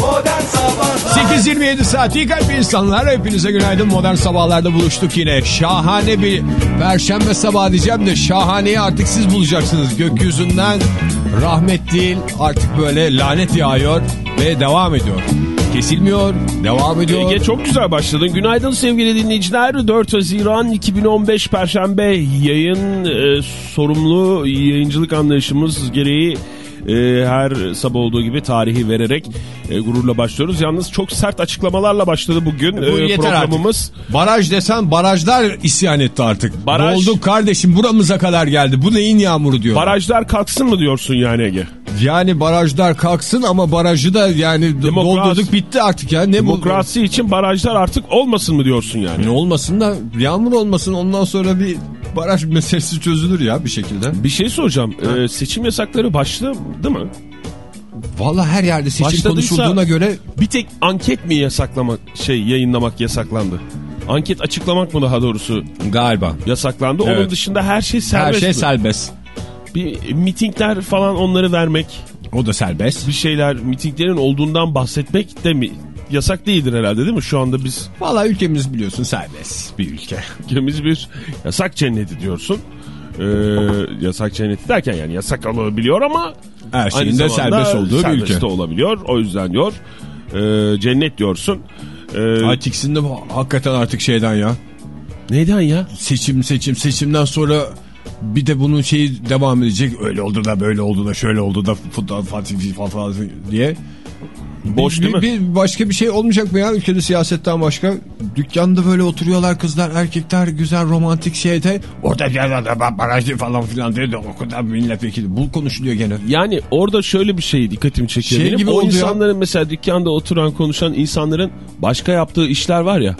8.27 saat. İyi kalp insanlar. Hepinize günaydın. Modern sabahlarda buluştuk yine. Şahane bir perşembe sabahı diyeceğim de şahaneyi artık siz bulacaksınız. Gökyüzünden rahmet değil artık böyle lanet yağıyor ve devam ediyor. Kesilmiyor devam ediyor. Ege çok güzel başladın. Günaydın sevgili dinleyiciler. 4 Haziran 2015 Perşembe yayın e, sorumlu yayıncılık anlayışımız gereği e, her sabah olduğu gibi tarihi vererek e, gururla başlıyoruz. Yalnız çok sert açıklamalarla başladı bugün Bu e, programımız. artık. Baraj desen barajlar isyan etti artık. Baraj- Oldu kardeşim buramıza kadar geldi. Bu neyin yağmuru diyor. Barajlar kalksın mı diyorsun yani Ege? Yani barajlar kalksın ama barajı da yani Demokrasi- doldurduk bitti artık ya. Ne bu? Demokrasi için barajlar artık olmasın mı diyorsun yani? Ne olmasın da yağmur olmasın ondan sonra bir baraj meselesi çözülür ya bir şekilde. Bir şey soracağım. E, seçim yasakları başladı mı? Valla her yerde seçim Başladıysa- konuşulduğuna göre Bir tek anket mi yasaklamak şey yayınlamak yasaklandı? Anket açıklamak mı daha doğrusu galiba yasaklandı? Onun Evet. dışında her şey her serbest şey mi? serbest. Bir mitingler falan onları vermek, O da serbest. bir şeyler mitinglerin olduğundan bahsetmek de mi yasak değildir herhalde değil mi? Şu anda biz Valla ülkemiz biliyorsun serbest bir ülke. ülkemiz bir yasak cenneti diyorsun. Ee, yasak cenneti derken yani yasak olabiliyor ama Her şeyin de serbest olduğu bir ülke. olabiliyor. O yüzden diyor ee, cennet diyorsun. Ee, Ay tiksindim hakikaten artık şeyden ya. neyden ya? Seçim seçim seçimden sonra bir de bunun şeyi devam edecek. Öyle oldu da böyle oldu da şöyle oldu da futbol fatih falan diye. Boş bir, değil mi? bir- başka bir şey olmayacak mı ya ülkede siyasetten başka? Dükkanda böyle oturuyorlar kızlar erkekler güzel romantik şeyde. Orada barajlı falan filan diye de o kadar milletvekili. Bu konuşuluyor gene. Yani orada şöyle bir şey dikkatimi çekiyor Şey benim. gibi o ya. insanların mesela dükkanda oturan konuşan insanların başka yaptığı işler var ya.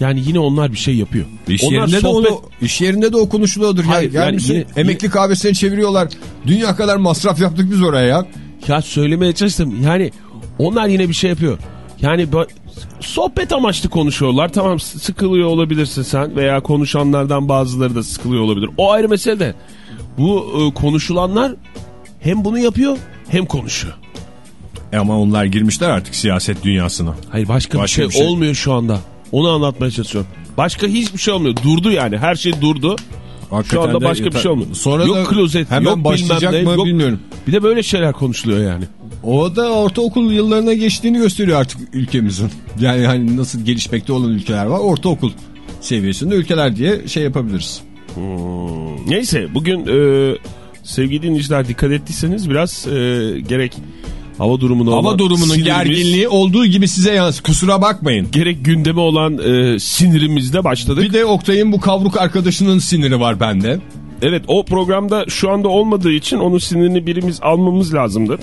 Yani yine onlar bir şey yapıyor. İş onlar yerinde de sohbet- onu, iş yerinde de o konuşuluyordur ya. Hayır, yani Gelmişsin, yine- emekli kahvesini çeviriyorlar. Dünya kadar masraf yaptık biz oraya ya. Ya söylemeye çalıştım. Yani onlar yine bir şey yapıyor. Yani sohbet amaçlı konuşuyorlar. Tamam sıkılıyor olabilirsin sen veya konuşanlardan bazıları da sıkılıyor olabilir. O ayrı mesele de. Bu e, konuşulanlar hem bunu yapıyor hem konuşuyor. E ama onlar girmişler artık siyaset dünyasına. Hayır başka, Başka bir, bir şey şey. olmuyor şu anda. Onu anlatmaya çalışıyorum. Başka hiçbir şey olmuyor. Durdu yani. Her şey durdu. Şu Hakikaten anda de başka bir yeter. şey olmuyor. Sonra yok da klozet, hemen yok başlayacak ne, mı yok- bilmiyorum. Bir de böyle şeyler konuşuluyor yani. O da ortaokul yıllarına geçtiğini gösteriyor artık ülkemizin. Yani hani nasıl gelişmekte olan ülkeler var. Ortaokul seviyesinde ülkeler diye şey yapabiliriz. Neyse bugün e, sevgili dinleyiciler dikkat ettiyseniz biraz e, gerek hava durumuna Hava durumunun sinirimiz, gerginliği olduğu gibi size yansır. Kusura bakmayın. gerek gündeme olan e, sinirimizde başladık. Bir de Oktay'ın bu kavruk arkadaşının siniri var bende. Evet o programda şu anda olmadığı için onun sinirini birimiz almamız lazımdı.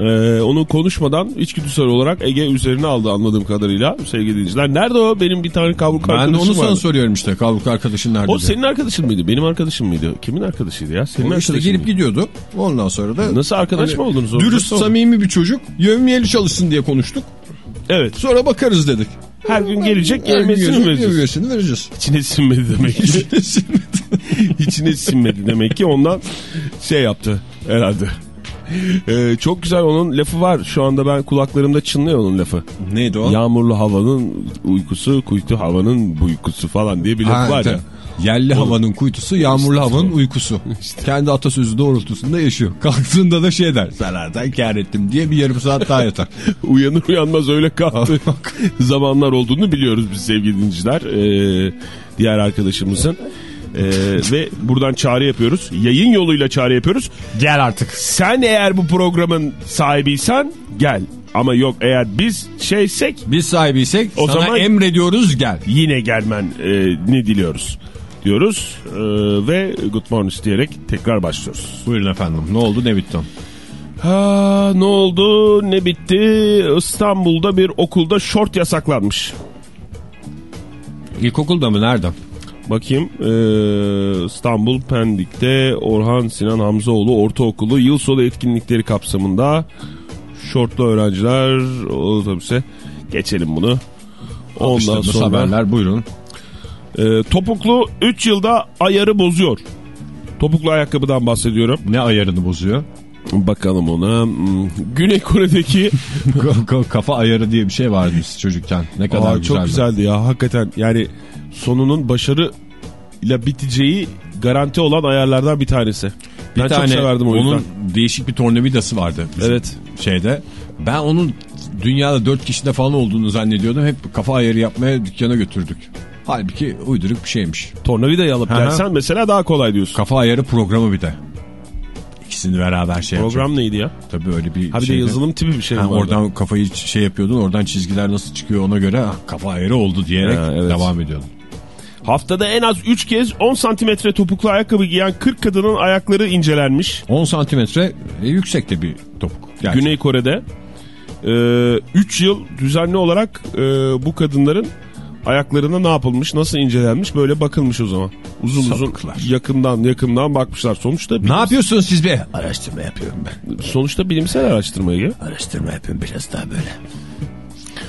Ee, onu konuşmadan içgüdüsel olarak Ege üzerine aldı anladığım kadarıyla sevgili dinleyiciler. Nerede o? Benim bir tane kavruk Ben arkadaşım onu sana vardı. soruyorum işte kavruk arkadaşın nerede? O diye. senin arkadaşın mıydı? Benim arkadaşım mıydı? Kimin arkadaşıydı ya? Senin O işte gelip mıydı? gidiyordu. Ondan sonra da... Nasıl arkadaş mı oldunuz orada? Dürüst, Sonra- samimi bir çocuk. Yövmiyeli çalışsın diye konuştuk. Evet. Sonra bakarız dedik. Her gün gelecek gelecek, vereceğiz? Yevmiyesini vereceğiz. İçine sinmedi demek ki. İçine sinmedi demek ki ondan şey yaptı herhalde. Ee, çok güzel onun lafı var. Şu anda ben kulaklarımda çınlıyor onun lafı. Neydi o? Yağmurlu havanın uykusu, kuytu havanın uykusu falan diye bir lafı Ha, var ya. Yerli havanın kuytusu, yağmurlu havanın uykusu. Kendi atasözü doğrultusunda yaşıyor. Kalktığında da şey der. Zarardan kar ettim diye bir yarım saat daha yatar. Uyanır uyanmaz öyle kalktı zamanlar olduğunu biliyoruz biz sevgili dinleyiciler. Ee, diğer arkadaşımızın. Ee, ve buradan çağrı yapıyoruz. Yayın yoluyla çağrı yapıyoruz. Gel artık. Sen eğer bu programın sahibiysen gel. Ama yok eğer biz şeysek Biz sahibiysek O sana zaman- emrediyoruz gel. yine gelmen e, ne diliyoruz diyoruz. E, ve good morning diyerek tekrar başlıyoruz. Buyurun efendim. Ne oldu ne bitti? Ha, ne oldu ne bitti İstanbul'da bir okulda şort yasaklanmış. İlkokulda mı? Nerede? Bakayım e, İstanbul Pendik'te Orhan Sinan Hamzaoğlu Ortaokulu yıl sonu etkinlikleri kapsamında şortlu öğrenciler otobüse geçelim bunu. Ondan Alkışladığımız sonra haberler buyurun. e, topuklu 3 yılda ayarı bozuyor. Topuklu ayakkabıdan bahsediyorum. Ne ayarını bozuyor? Bakalım ona. Hmm, Güney Kore'deki Kafa ayarı diye bir şey vardı biz çocukken. Ne kadar Aa, güzeldi. çok güzeldi ya hakikaten. Yani sonunun başarı ile biteceği garanti olan ayarlardan bir tanesi. Bir ben tane çok severdim o yüzden. onun değişik bir tornavidası vardı. Evet. Şeyde. Ben onun dünyada dört kişide falan olduğunu zannediyordum. Hep kafa ayarı yapmaya dükkana götürdük. Halbuki uyduruk bir şeymiş. Tornavidayı alıp hı. gelsen mesela daha kolay diyorsun. Kafa ayarı programı bir de. İkisini beraber şey Program neydi ya? Tabii öyle bir Ha bir de şeyde- yazılım tipi bir şey Ha, mi vardı? oradan kafayı şey yapıyordun oradan çizgiler nasıl çıkıyor ona göre ah, kafa ayarı oldu diyerek Ha, evet. devam ediyordun. Haftada en az 3 kez 10 santimetre topuklu ayakkabı giyen 40 kadının ayakları incelenmiş. 10 santimetre e, yüksekte bir topuk. Gerçi. Güney Kore'de. 3 yıl düzenli olarak e, bu kadınların ayaklarına ne yapılmış, nasıl incelenmiş böyle bakılmış o zaman. Uzun Sapıklar. uzun yakından yakından bakmışlar. Sonuçta Ne bilim- yapıyorsunuz siz be? Araştırma yapıyorum ben. sonuçta bilimsel araştırmayı. Araştırma yapıyorum biraz daha böyle.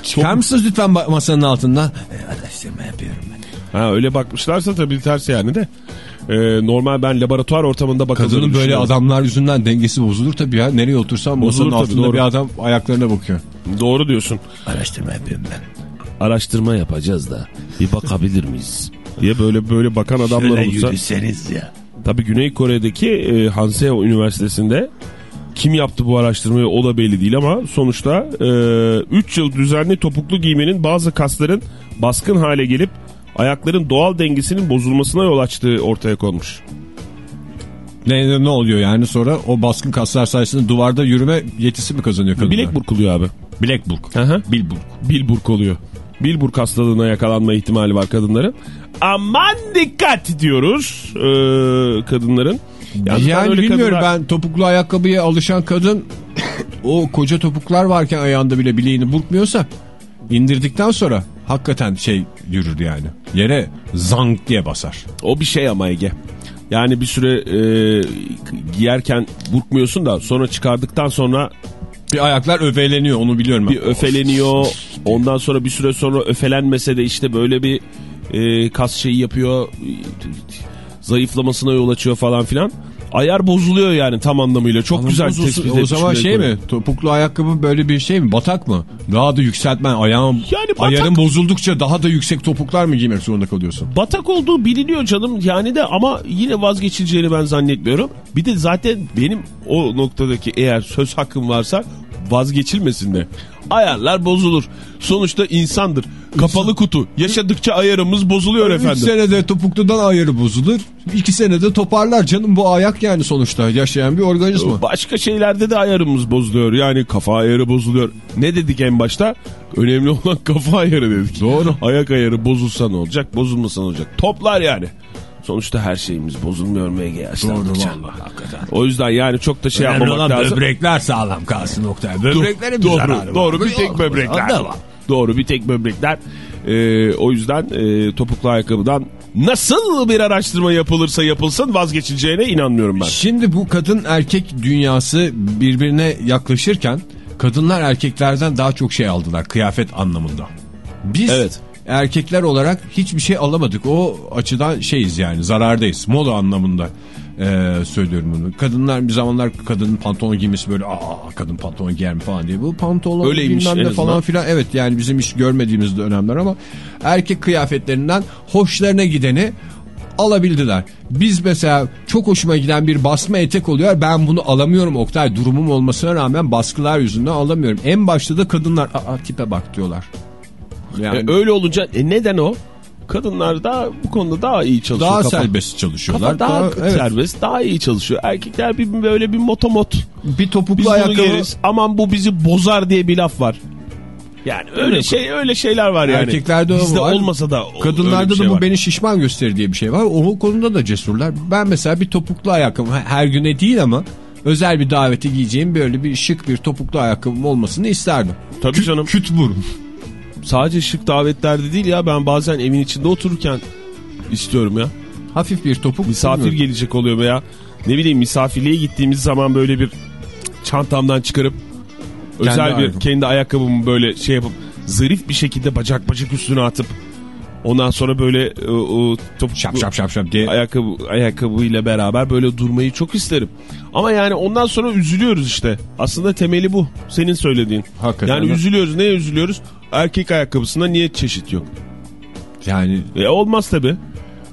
Çıkar mısınız lütfen masanın altından? E, araştırma yapıyorum ben. Ha öyle bakmışlarsa tabii ters yani de. E, normal ben laboratuvar ortamında bakıldığını Kadının böyle adamlar yüzünden dengesi bozulur tabii ya. Nereye otursam Bozulur masanın tabii, altında doğru. bir adam ayaklarına bakıyor. Doğru diyorsun. Araştırma yapıyorum ben. Araştırma yapacağız da bir bakabilir miyiz? diye böyle böyle bakan adamlar Şöyle olursa. yürüseniz ya. Tabii Güney Kore'deki e, Hanseo Üniversitesi'nde kim yaptı bu araştırmayı o da belli değil ama sonuçta 3 yıl düzenli topuklu giymenin bazı kasların baskın hale gelip ayakların doğal dengesinin bozulmasına yol açtığı ortaya konmuş. Ne, ne oluyor yani sonra o baskın kaslar sayesinde duvarda yürüme yetisi mi kazanıyor kadınlar? Bilek burkuluyor abi. Bilekburg. Hı hı. Bilburg. Bilburg oluyor. Bilburg hastalığına yakalanma ihtimali var kadınların. Aman dikkat diyoruz e, kadınların. Yalnız ben yani öyle bilmiyorum kadınlar- ben topuklu ayakkabıya alışan kadın o koca topuklar varken ayağında bile bileğini burkmuyorsa indirdikten sonra hakikaten şey yürür yani. Yere zank diye basar. O bir şey ama Ege. Yani bir süre e, giyerken burkmuyorsun da sonra çıkardıktan sonra Bir ayaklar öfeleniyor onu biliyorum. ben. bir öfeleniyor. Ondan sonra bir süre sonra öfelenmese de işte böyle bir e, kas şeyi yapıyor. Zayıflamasına yol açıyor falan filan. Ayar bozuluyor yani tam anlamıyla. Çok Ama güzel bozulsun- tespit O zaman şey Kore. mi? Topuklu ayakkabı böyle bir şey mi? Batak mı? Daha da yükseltmen ayağın Yani batak- ayarın bozuldukça daha da yüksek topuklar mı giymek zorunda kalıyorsun? Batak olduğu biliniyor canım yani de ama yine vazgeçileceğini ben zannetmiyorum. Bir de zaten benim o noktadaki eğer söz hakkım varsa vazgeçilmesin de. Ayarlar bozulur. Sonuçta insandır. Kapalı kutu. Yaşadıkça ayarımız bozuluyor efendim. senede topukludan ayarı bozulur. İki senede toparlar canım bu ayak yani sonuçta yaşayan bir organizma. Başka şeylerde de ayarımız bozuluyor. Yani kafa ayarı bozuluyor. Ne dedik en başta? Önemli olan kafa ayarı dedik. Doğru. Ayak ayarı bozulsa ne olacak, bozulmasa ne olacak? Toplar yani. Sonuçta her şeyimiz bozulmuyor MG yaşlandıkça. O yüzden yani çok da şey Önemli yapmamak lazım. böbrekler sağlam kalsın Oktay. Böbreklerin bir doğru, zararı var. doğru bir tek böbrekler. var. Doğru bir tek böbrekler. Ee, o yüzden e, topuklu ayakkabıdan nasıl bir araştırma yapılırsa yapılsın vazgeçileceğine inanmıyorum ben. Şimdi bu kadın erkek dünyası birbirine yaklaşırken kadınlar erkeklerden daha çok şey aldılar kıyafet anlamında. Biz Evet. Erkekler olarak hiçbir şey alamadık. O açıdan şeyiz yani zarardayız. Moda anlamında ee, söylüyorum bunu. Kadınlar bir zamanlar kadının pantolon giymesi böyle aa kadın pantolon giyer mi falan diye. Bu pantolon Öyleymiş bilmem ne azından. falan filan. Evet yani bizim hiç görmediğimiz dönemler ama erkek kıyafetlerinden hoşlarına gideni alabildiler. Biz mesela çok hoşuma giden bir basma etek oluyor. Ben bunu alamıyorum Oktay. Durumum olmasına rağmen baskılar yüzünden alamıyorum. En başta da kadınlar aa tipe bak diyorlar. Yani E, öyle olunca e, neden o? Kadınlar da bu konuda daha iyi çalışıyor. daha kafa. serbest çalışıyorlar. Kafa daha, Daha- evet. serbest, daha iyi çalışıyor. Erkekler bir böyle bir motomot. Bir topuklu Biz ayakkabı giyeriz. Aman bu bizi bozar diye bir laf var. Yani öyle şey öyle şeyler var yani. Erkeklerde Bizde var. olmasa da Kadınlarda şey da bu var. beni şişman gösterir diye bir şey var. O konuda da cesurlar. Ben mesela bir topuklu ayakkabı her güne değil ama özel bir davete giyeceğim böyle bir şık bir topuklu ayakkabım olmasını isterdim. Tabii Küt- canım. Küt burun. Sadece şık davetlerde değil ya ben bazen evin içinde otururken istiyorum ya. Hafif bir topuk. Misafir bilmiyorum. gelecek oluyor veya ne bileyim misafirliğe gittiğimiz zaman böyle bir çantamdan çıkarıp özel bir ayakkabı. kendi ayakkabımı böyle şey yapıp zarif bir şekilde bacak bacak üstüne atıp Ondan sonra böyle e, o topuklu Şap şap şap şap diye. ayakkabı ayakkabıyla beraber böyle durmayı çok isterim. Ama yani ondan sonra üzülüyoruz işte. Aslında temeli bu. Senin söylediğin. Hakikaten Yani üzülüyoruz. Neye üzülüyoruz? Erkek ayakkabısında niye çeşit yok? Yani E olmaz tabi.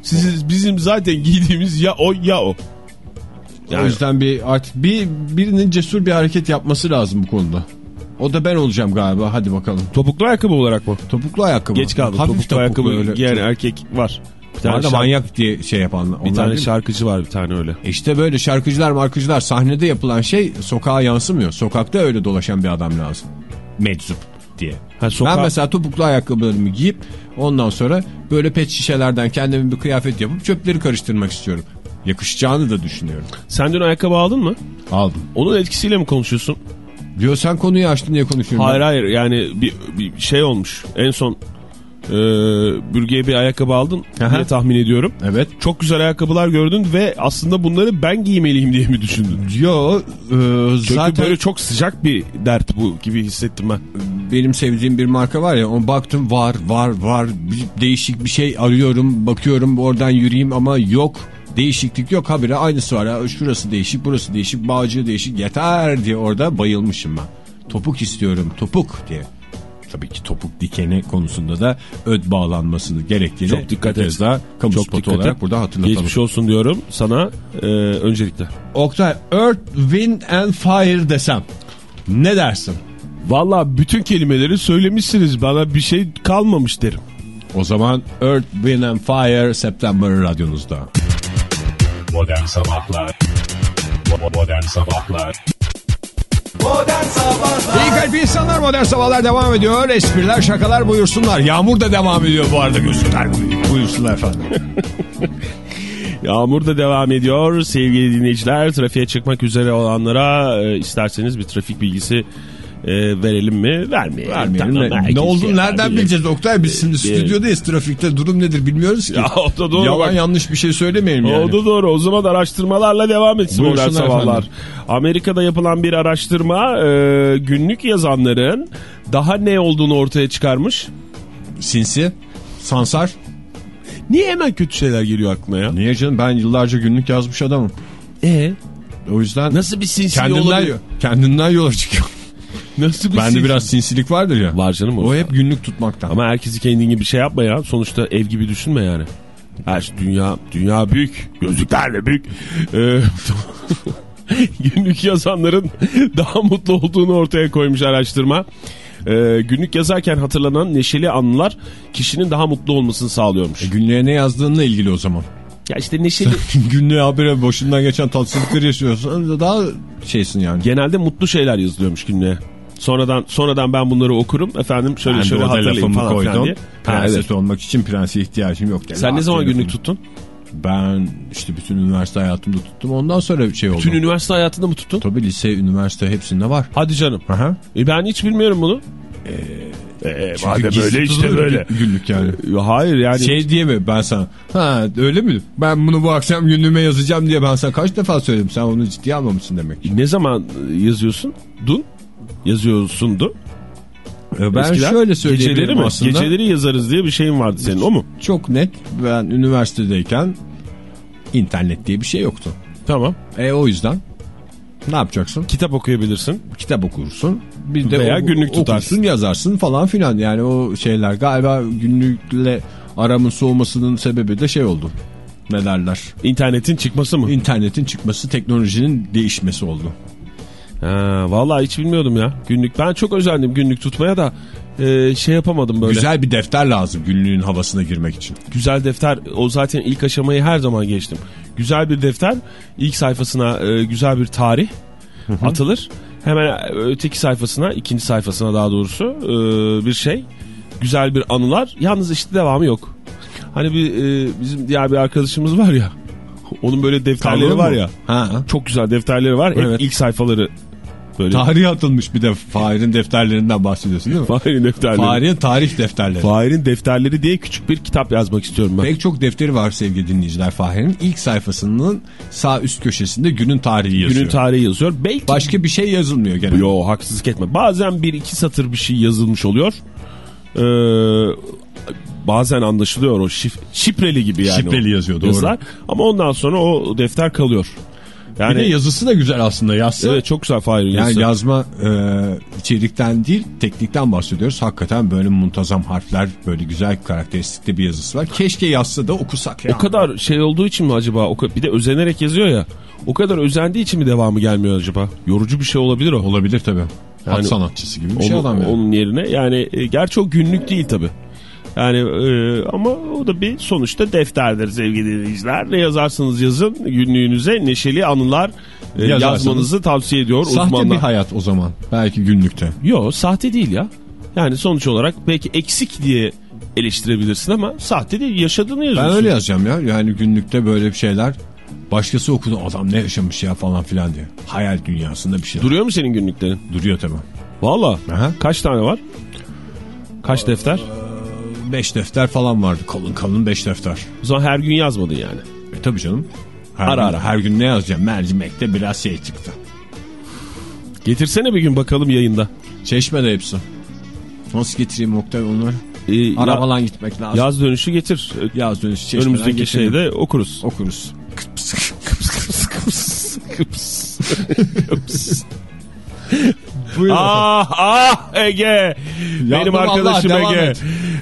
Siz, bizim zaten giydiğimiz ya o ya o. o yüzden bir artık bir birinin cesur bir hareket yapması lazım bu konuda. O da ben olacağım galiba. Hadi bakalım. Topuklu ayakkabı olarak mı? Topuklu ayakkabı. Geç kaldı. Hafif topuklu, ayakkabı öyle. giyen erkek var. Bir tane, şarkı- manyak diye şey yapanlar. bir tane şarkıcı var bir tane öyle. İşte böyle şarkıcılar markıcılar sahnede yapılan şey sokağa yansımıyor. Sokakta öyle dolaşan bir adam lazım. Meczup diye. Ha, sokağa- Ben mesela topuklu ayakkabılarımı giyip ondan sonra böyle pet şişelerden kendime bir kıyafet yapıp çöpleri karıştırmak istiyorum. Yakışacağını da düşünüyorum. Sen dün ayakkabı aldın mı? Aldım. Onun etkisiyle mi konuşuyorsun? Diyor sen konuyu açtın diye konuşuyorum. Hayır ben. hayır yani bir, bir şey olmuş. En son e, bürgeye bir ayakkabı aldın Aha. diye tahmin ediyorum. Evet. Çok güzel ayakkabılar gördün ve aslında bunları ben giymeliyim diye mi düşündün? Yo e, Çünkü zaten böyle çok sıcak bir dert bu gibi hissettim ben. benim sevdiğim bir marka var ya ona baktım var var var bir değişik bir şey arıyorum bakıyorum oradan yürüyeyim ama yok değişiklik yok habire aynısı var ya şurası değişik burası değişik bağcığı değişik yeter diye orada bayılmışım ben topuk istiyorum topuk diye tabii ki topuk dikeni konusunda da öd bağlanmasını gerektiğini Çok dikkat et. daha kamu Çok spotu dikkat olarak et. burada hatırlatalım. Geçmiş olsun diyorum sana e, öncelikle. Oktay Earth, Wind and Fire desem ne dersin? Valla bütün kelimeleri söylemişsiniz bana bir şey kalmamış derim. O zaman Earth, Wind and Fire September radyonuzda. Modern Sabahlar Bo- Modern Sabahlar İyi kalp insanlar modern sabahlar devam ediyor. Espriler şakalar buyursunlar. Yağmur da devam ediyor bu arada gözlükler buyursunlar efendim. Yağmur da devam ediyor. Sevgili dinleyiciler trafiğe çıkmak üzere olanlara e, isterseniz bir trafik bilgisi e, verelim mi? Vermeyelim. Vermeyelim Tamam, herkes Ne olduğunu şey nereden vermeyelim. bileceğiz Oktay? Biz şimdi stüdyodayız. Trafikte durum nedir bilmiyoruz ki. Ya o da doğru Yalan bak. yanlış bir şey söylemeyelim yani. O da doğru. O zaman araştırmalarla devam etsin modern sabahlar. Amerika'da yapılan bir araştırma e, günlük yazanların daha ne olduğunu ortaya çıkarmış. Sinsi, sansar. Niye hemen kötü şeyler geliyor aklına ya? Niye canım ben yıllarca günlük yazmış adamım. E O yüzden nasıl bir sinsi kendinden, olabilir? kendinden yola çıkıyor. Nasıl bir Bende sinsi? biraz sinsilik vardır ya. var canım o. O hep günlük tutmaktan. Ama herkesi kendin gibi şey yapma ya. Sonuçta ev gibi düşünme yani. Her şey dünya dünya büyük. Gözlüklerle büyük. Ee, günlük yazanların daha mutlu olduğunu ortaya koymuş araştırma. Ee, günlük yazarken hatırlanan neşeli anılar kişinin daha mutlu olmasını sağlıyormuş. E, günlüğe ne yazdığınla ilgili o zaman. Ya işte neşeli Günlüğe habire boşundan geçen tatsızlıkları yaşıyorsan daha şeysin yani. genelde mutlu şeyler yazılıyormuş günlüğe. Sonradan sonradan ben bunları okurum. Efendim şöyle de şöyle hatırlayayım falan filan koydum. diye. Ha, Prenses evet. olmak için prense ihtiyacım yok. Sen ne zaman günlük tuttun? Ben işte bütün üniversite hayatımda tuttum. Ondan sonra bir şey oldu. Tüm üniversite hayatında mı tuttun? Tabii lise, üniversite hepsinde var. Hadi canım. Aha. E ben hiç bilmiyorum bunu. Ee, madem Gizli öyle işte böyle. Günlük yani. Ya Hayır yani Şey diye mi ben sana ha öyle mi ben bunu bu akşam günlüğüme yazacağım diye ben sana kaç defa söyledim sen onu ciddiye almamışsın demek ne zaman yazıyorsun? Dun yazıyorsundu. Ee, Ben Eskiden şöyle geceleri mi? aslında Geceleri yazarız diye bir şeyin vardı senin o mu? çok net ben üniversitedeyken internet diye bir şey yoktu. Tamam. E o yüzden ne yapacaksın? Kitap okuyabilirsin. Kitap okursun. Bir de Veya o- günlük okursun, tutarsın. yazarsın falan filan. Yani o şeyler galiba günlükle aramın soğumasının sebebi de şey oldu. Ne derler? İnternetin çıkması mı? İnternetin çıkması, teknolojinin değişmesi oldu. Ha, vallahi hiç bilmiyordum ya. Günlük ben çok özendim günlük tutmaya da e, şey yapamadım böyle. Güzel. Güzel bir defter lazım günlüğün havasına girmek için. defter o zaten ilk aşamayı her zaman geçtim. Güzel bir defter ilk sayfasına e, güzel bir tarih atılır. Hemen öteki sayfasına ikinci sayfasına daha doğrusu e, bir şey güzel bir anılar yalnız işte devamı yok. Hani bir e, bizim diğer bir arkadaşımız var ya onun böyle defterleri Tanrı var mı? ya Ha. çok güzel defterleri var. Hep Evet. ilk sayfaları böyle. Tarih atılmış bir de Fahir'in defterlerinden bahsediyorsun değil mi? Fahir'in defterleri. Fahir'in tarih defterleri. Fahir'in defterleri diye küçük bir kitap yazmak istiyorum ben. Pek çok defteri var sevgili dinleyiciler Fahir'in. ilk sayfasının sağ üst köşesinde günün tarihi yazıyor. Günün tarihi yazıyor. Belki Başka bir şey yazılmıyor genelde. Yo haksızlık etme. Bazen bir iki satır bir şey yazılmış oluyor. Ee, bazen anlaşılıyor o şif, şifreli gibi yani. Şifreli yazıyor, doğru. yazılar. Ama ondan sonra o defter kalıyor. Yani bir de yazısı da güzel aslında yazsa. evet çok güzel Fahir'in Yani yazma e, içerikten değil teknikten bahsediyoruz. Hakikaten böyle muntazam harfler böyle güzel karakteristikli bir yazısı var. Keşke yazsa da okusak ya. O kadar şey olduğu için mi acaba? O bir de özenerek yazıyor ya. O kadar özendiği için mi devamı gelmiyor acaba? Yorucu bir şey olabilir o. Olabilir tabii. Hat Yani sanatçısı gibi bir şey Onun, adam yani. onun yerine yani e, gerçi o günlük değil tabi. Yani e, ama o da bir sonuçta defterdir sevgili dinleyiciler. Ne yazarsanız yazın günlüğünüze neşeli anılar e, Yazarsanız- yazmanızı tavsiye ediyor Sahte uzmanlar. bir hayat o zaman. Belki günlükte. Yok sahte değil ya. Yani sonuç olarak belki eksik diye eleştirebilirsin ama sahte değil yaşadığını Ben yazıyorsun. öyle yazacağım ya. Yani günlükte böyle bir şeyler. Başkası okudu adam ne yaşamış ya falan filan diye. Hayal dünyasında bir şey. Duruyor mu senin günlüklerin? Duruyor tabii. Valla. Kaç tane var? Kaç defter? Beş defter falan vardı. Kalın kalın beş defter. O zaman her gün yazmadın yani. E tabii canım. Her Ara gün, ara. Her gün ne yazacağım? Mercimekte biraz şey çıktı. Getirsene bir gün bakalım yayında. Çeşmede hepsi. Nasıl getireyim Oktay onları? Ee, ya- Arabalan gitmek lazım. yaz dönüşü getir. Yaz dönüşü çeşmeden Önümüzdeki getireyim. şeyde okuruz. okuruz. Buyurun ah ah Ege. Benim Allah, arkadaşım devam Ege.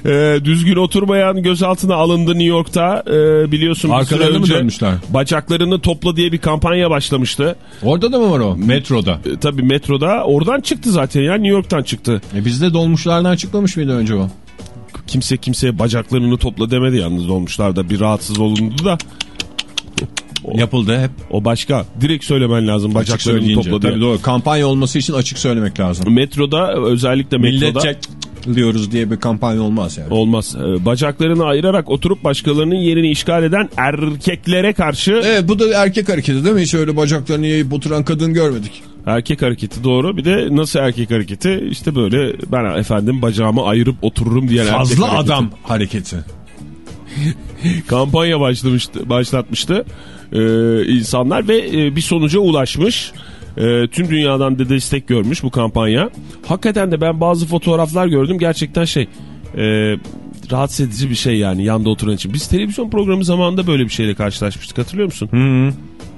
Ee, düzgün oturmayan gözaltına alındı New York'ta. Ee, biliyorsun Arkalarını mı önce dönmüşler? bacaklarını topla diye bir kampanya başlamıştı. Orada da mı var o? Metroda. Ee, tabii metroda oradan çıktı zaten ya New York'tan çıktı. E bizde dolmuşlardan çıkmamış mıydı önce o? Kimse kimseye bacaklarını topla demedi yalnız olmuşlarda bir rahatsız olundu da Yapıldı hep. o başka. Direkt söylemen lazım Açık bacaklarını söyleyince. topla diye. Tabii doğru. Kampanya olması için açık söylemek lazım. Metroda özellikle metroda Milletçe diyoruz diye bir kampanya olmaz yani. olmaz. Ee, Bacaklarını ayırarak oturup başkalarının yerini işgal eden erkeklere karşı Evet bu da erkek hareketi değil mi? Hiç öyle bacaklarını yayıp oturan kadın görmedik. erkek hareketi doğru. Bir de nasıl erkek hareketi? İşte böyle ben efendim bacağımı ayırıp otururum diyen erkek Fazla hareketi. adam hareketi. kampanya başlamıştı, başlatmıştı ee, insanlar ve e, bir sonuca ulaşmış. Ee, tüm dünyadan da destek görmüş bu kampanya. Hakikaten de ben bazı fotoğraflar gördüm gerçekten şey e, rahatsız edici bir şey yani yanda oturan için. Biz televizyon programı zamanında böyle bir şeyle karşılaşmıştık hatırlıyor musun?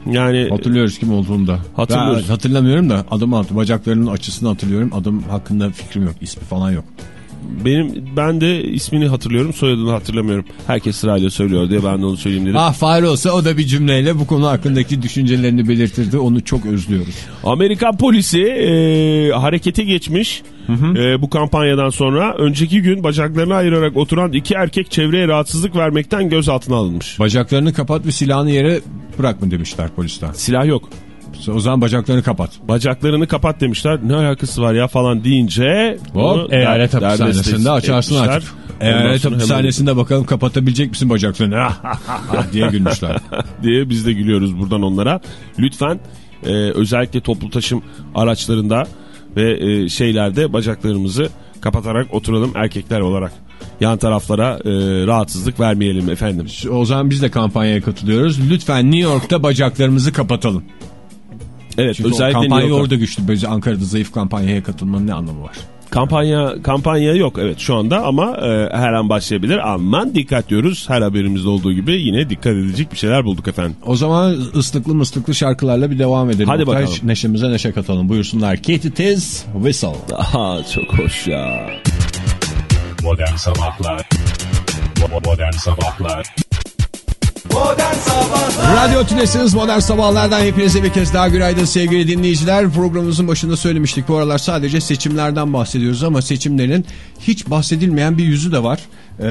Yani Hatırlıyoruz kim olduğunu da. Hatırlıyoruz. Ben hatırlamıyorum da adım altı bacaklarının açısını hatırlıyorum. Adım hakkında fikrim yok. ismi falan yok. Benim ben de ismini hatırlıyorum soyadını hatırlamıyorum. Herkes sırayla söylüyor diye ben de onu söyleyeyim dedim. Ah Fahri olsa o da bir cümleyle bu konu hakkındaki düşüncelerini belirtirdi. Onu çok özlüyoruz. Amerikan polisi e, harekete geçmiş e, bu kampanyadan sonra. Önceki gün bacaklarını ayırarak oturan iki erkek çevreye rahatsızlık vermekten gözaltına alınmış. Bacaklarını kapat ve silahını yere bırakma demişler polisler. Silah yok. O zaman bacaklarını kapat. Bacaklarını kapat demişler. Ne alakası var ya falan deyince... Hop eyalet hapishanesinde açarsın artık. Eyalet sonra hemen- hapishanesinde bakalım kapatabilecek misin bacaklarını diye gülmüşler. diye biz de gülüyoruz buradan onlara. Lütfen e, özellikle toplu taşım araçlarında ve e, şeylerde bacaklarımızı kapatarak oturalım erkekler olarak. Yan taraflara e, rahatsızlık vermeyelim efendim. O zaman biz de kampanyaya katılıyoruz. Lütfen New York'ta bacaklarımızı kapatalım. Evet Çünkü özellikle kampanya New York'ta. orada güçlü. Böyle Ankara'da zayıf kampanyaya katılmanın ne anlamı var? Kampanya kampanya yok evet şu anda ama e, her an başlayabilir. Aman dikkat diyoruz. Her haberimizde olduğu gibi yine dikkat edecek bir şeyler bulduk efendim. O zaman ıslıklı mıslıklı şarkılarla bir devam edelim. Hadi bakalım. Neşemize neşe katalım. Buyursunlar. Katie Tiz, Whistle. Aha çok hoş ya. Modern Sabahlar Bo- Modern Sabahlar Radyo Tülesi'niz Modern Sabahlar'dan hepinize bir kez daha günaydın sevgili dinleyiciler. Programımızın başında söylemiştik bu aralar sadece seçimlerden bahsediyoruz ama seçimlerin hiç bahsedilmeyen bir yüzü de var. Ee,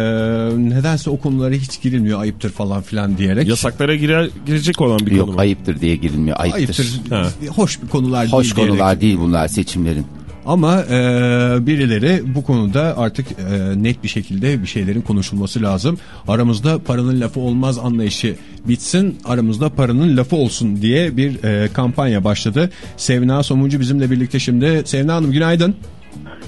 nedense o konulara hiç girilmiyor ayıptır falan filan diyerek. Yasaklara girer, girecek olan bir konu Yok mu? ayıptır diye girilmiyor. Ayıptır. Ayıptır. Ha. Hoş bir konular Hoş değil konular diyerek. değil bunlar seçimlerin. Ama e, birileri bu konuda artık e, net bir şekilde bir şeylerin konuşulması lazım. Aramızda paranın lafı olmaz anlayışı bitsin, aramızda paranın lafı olsun diye bir e, kampanya başladı. Sevna Somuncu bizimle birlikte şimdi. Sevna Hanım günaydın.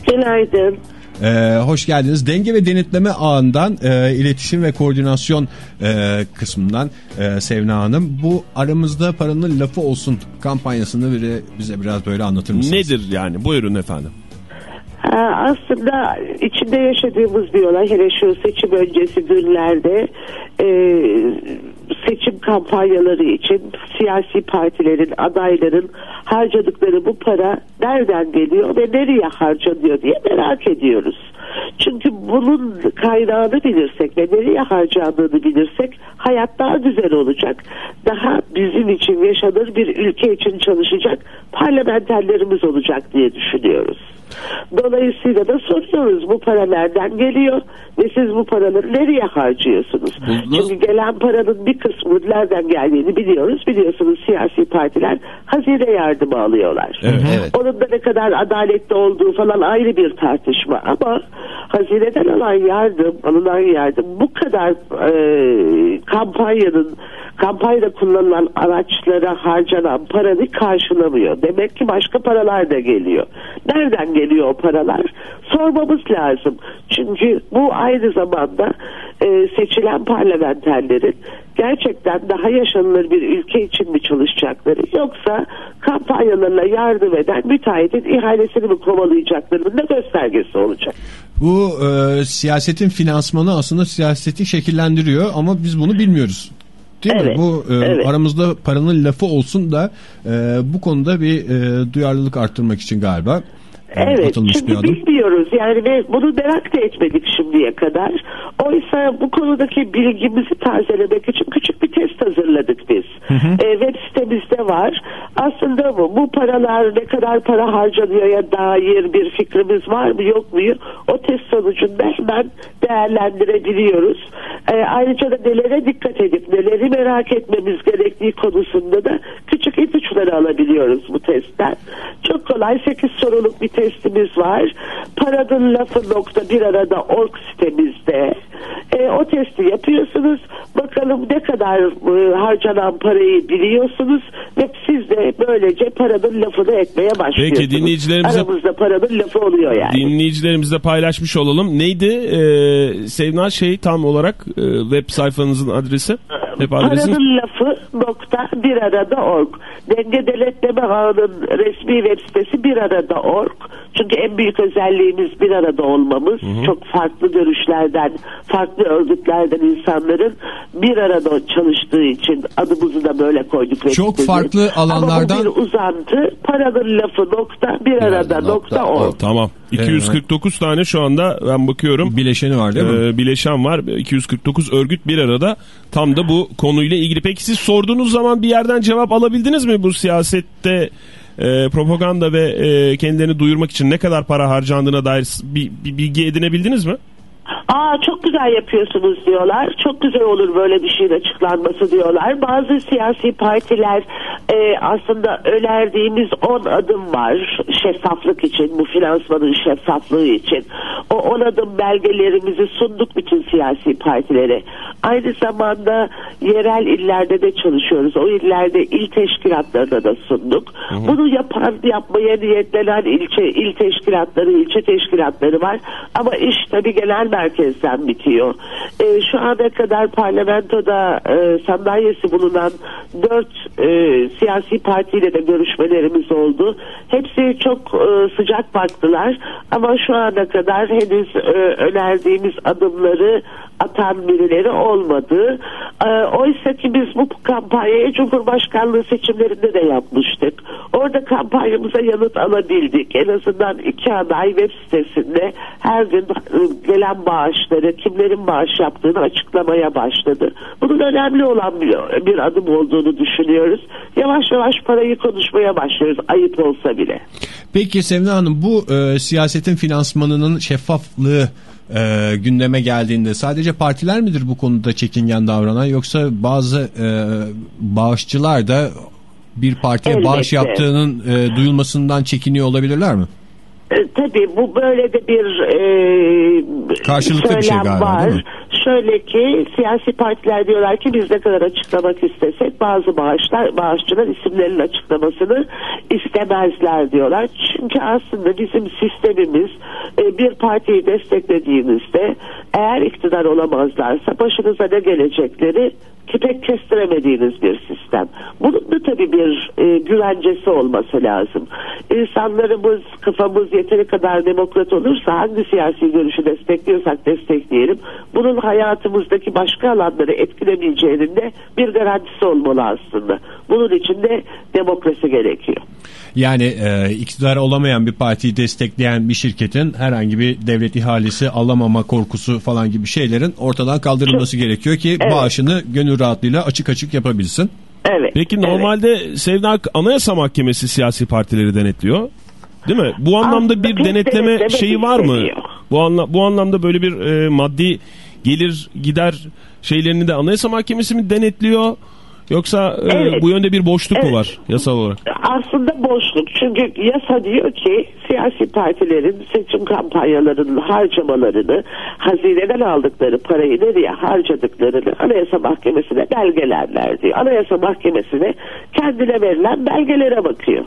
Günaydın. E, hoş geldiniz. Denge ve denetleme ağından e, iletişim ve koordinasyon e, kısmından e, Sevna Hanım. Bu aramızda paranın lafı olsun kampanyasını bize biraz böyle anlatır mısınız? Nedir yani? Buyurun efendim. Ee, aslında içinde yaşadığımız bir olay hele şu seçim öncesi günlerde e, seçim kampanyaları için siyasi partilerin adayların harcadıkları bu para nereden geliyor ve nereye harcanıyor diye merak ediyoruz. Çünkü bunun kaynağını bilirsek ve nereye harcandığını bilirsek hayat daha güzel olacak. Daha bizim için yaşanır bir ülke için çalışacak parlamenterlerimiz olacak diye düşünüyoruz. Dolayısıyla da soruyoruz bu para nereden geliyor ve siz bu paraları nereye harcıyorsunuz? Buldunuz. Çünkü gelen paranın bir kısmı nereden geldiğini biliyoruz. Biliyorsunuz siyasi partiler hazine yardımı alıyorlar. Evet. Onun da ne kadar adaletli olduğu falan ayrı bir tartışma ama hazineden alan yardım, alınan yardım bu kadar e, kampanyanın kampanyada kullanılan araçlara harcanan paranı karşılamıyor. Demek ki başka paralar da geliyor. Nereden geliyor o paralar? Sormamız lazım. Çünkü bu aynı zamanda e, seçilen parlamenterlerin gerçekten daha yaşanılır bir ülke için mi çalışacakları yoksa kampanyalarla yardım eden müteahhitin ihalesini mi kovalayacaklarının da göstergesi olacak. Bu e, siyasetin finansmanı aslında siyaseti şekillendiriyor ama biz bunu bilmiyoruz. Değil mi? Evet, Bu e, evet. aramızda paranın lafı olsun da e, bu konuda bir e, duyarlılık arttırmak için galiba Evet atılmış bir adım. bilmiyoruz yani ve bunu merak da etmedik şimdiye kadar. Oysa bu konudaki bilgimizi tazelemek için küçük bir test hazırladık biz. Ee, web sitemizde var. Aslında bu, bu paralar ne kadar para harcanıyor dair bir fikrimiz var mı yok mu? O test sonucunda hemen değerlendirebiliyoruz. Ee, ayrıca da nelere dikkat edip neleri merak etmemiz gerektiği konusunda da küçük ipuçları alabiliyoruz bu testten. Kolay 8 soruluk bir testimiz var. Paranın lafı nokta bir arada org sitemizde. E, o testi yapıyorsunuz. Bakalım ne kadar e, harcanan parayı biliyorsunuz ve siz de böylece paranın lafını etmeye başlıyorsunuz. dinleyicilerimize- Aramızda paranın lafı oluyor yani. Dinleyicilerimizle paylaşmış olalım. Neydi ee, Sevna şey tam olarak e, web sayfanızın adresi? Web adresi? Paranın lafı nokta bir arada org. Denge Denetleme Ağı'nın resmi web sitesi bir arada org. Çünkü en büyük özelliğimiz bir arada olmamız. Çok farklı görüşlerden, farklı örgütlerden insanların bir arada çalıştığı için adımızı da böyle koyduk. Çok sitesi. farklı alanlardan- Ama bu bir uzantı. Paranın lafı nokta bir arada nokta nokta org. org. Tamam. 249 tane şu anda ben bakıyorum. Bileşeni var değil mi? Ee, bileşen var. 249 örgüt bir arada. Tam da bu konuyla ilgili. Peki siz sorduğunuz zaman bir yerden cevap alabildiniz mi bu siyasette e, propaganda ve e, kendilerini duyurmak için ne kadar para harcandığına dair bir, bir bilgi edinebildiniz mi? Aa çok güzel yapıyorsunuz diyorlar. Çok güzel olur böyle bir şeyin açıklanması diyorlar. Bazı siyasi partiler e, aslında önerdiğimiz 10 adım var şeffaflık için, bu finansmanın şeffaflığı için. O 10 adım belgelerimizi sunduk bütün siyasi partilere. Aynı zamanda yerel illerde de çalışıyoruz. O illerde il teşkilatlarına da sunduk. Bunu yapan, yapmaya niyetlenen ilçe, il teşkilatları, ilçe teşkilatları var. Ama iş tabii genel merkezden bitiyor. Ee, şu ana kadar parlamentoda e, sandalyesi bulunan dört e, siyasi partiyle de görüşmelerimiz oldu. Hepsi çok e, sıcak baktılar ama şu ana kadar henüz e, önerdiğimiz adımları atan birileri olmadı. E, oysa ki biz bu kampanyayı Cumhurbaşkanlığı seçimlerinde de yapmıştık. Orada kampanyamıza yanıt alabildik. En azından iki aday web sitesinde her gün e, gelen bağışları, kimlerin bağış yaptığını açıklamaya başladı. Bunun önemli olan bir, bir adım olduğunu düşünüyoruz. Yavaş yavaş parayı konuşmaya başlıyoruz. Ayıp olsa bile. Peki Sevda Hanım bu e, siyasetin finansmanının şeffaflığı e, gündeme geldiğinde sadece partiler midir bu konuda çekingen davranan yoksa bazı e, bağışçılar da bir partiye Elbette. bağış yaptığının e, duyulmasından çekiniyor olabilirler mi? E, tabii bu böyle de bir e, Karşılıklı bir şey galiba, var. değil mi? Şöyle ki siyasi partiler diyorlar ki biz ne kadar açıklamak istesek bazı bağışlar, bağışçılar isimlerinin açıklamasını istemezler diyorlar. Çünkü aslında bizim sistemimiz e, bir partiyi desteklediğinizde eğer iktidar olamazlarsa başınıza ne gelecekleri pek kestiremediğiniz bir sistem. Bunun da tabii bir e, güvencesi olması lazım. İnsanlarımız, kafamız yeteri kadar demokrat olursa hangi siyasi görüşü destekliyorsak destekleyelim. Bunun hayatımızdaki başka alanları etkilemeyeceğinin de bir garantisi olmalı aslında. Bunun için de demokrasi gerekiyor. Yani e, iktidar olamayan bir partiyi destekleyen bir şirketin herhangi bir devlet ihalesi alamama korkusu falan gibi şeylerin ortadan kaldırılması gerekiyor ki Evet. bağışını gönül rahatlığıyla açık açık yapabilsin. Evet. Peki evet. normalde Sevda Anayasa Mahkemesi siyasi partileri denetliyor. Değil mi? Bu anlamda Aslında bir denetleme denetlemek şeyi var mı? Bu anla bu anlamda böyle bir e, maddi gelir gider şeylerini de Anayasa Mahkemesi mi denetliyor? Yoksa e, Evet. bu yönde bir boşluk mu Evet. var yasal olarak? aslında boşluk. Çünkü yasa diyor ki siyasi partilerin seçim kampanyalarının harcamalarını hazineden aldıkları parayı nereye harcadıklarını Anayasa Mahkemesi'ne belgelerler diyor. Anayasa Mahkemesi'ne kendine verilen belgelere bakıyor.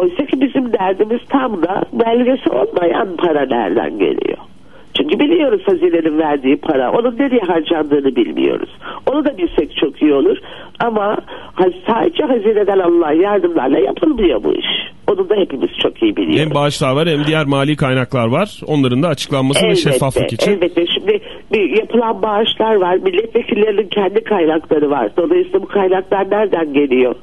Oysa ki bizim derdimiz tam da belgesi olmayan para nereden geliyor. Çünkü biliyoruz hazinenin verdiği para. Onun nereye harcandığını bilmiyoruz. Onu da bilsek çok iyi olur. Ama sadece hazineden alınan yardımlarla yapılmıyor bu iş. Onu da hepimiz çok iyi biliyoruz. Hem bağışlar var hem diğer mali kaynaklar var. Onların da açıklanması ve şeffaflık için. Elbette. Şimdi bir yapılan bağışlar var. Milletvekillerinin kendi kaynakları var. Dolayısıyla bu kaynaklar nereden geliyor?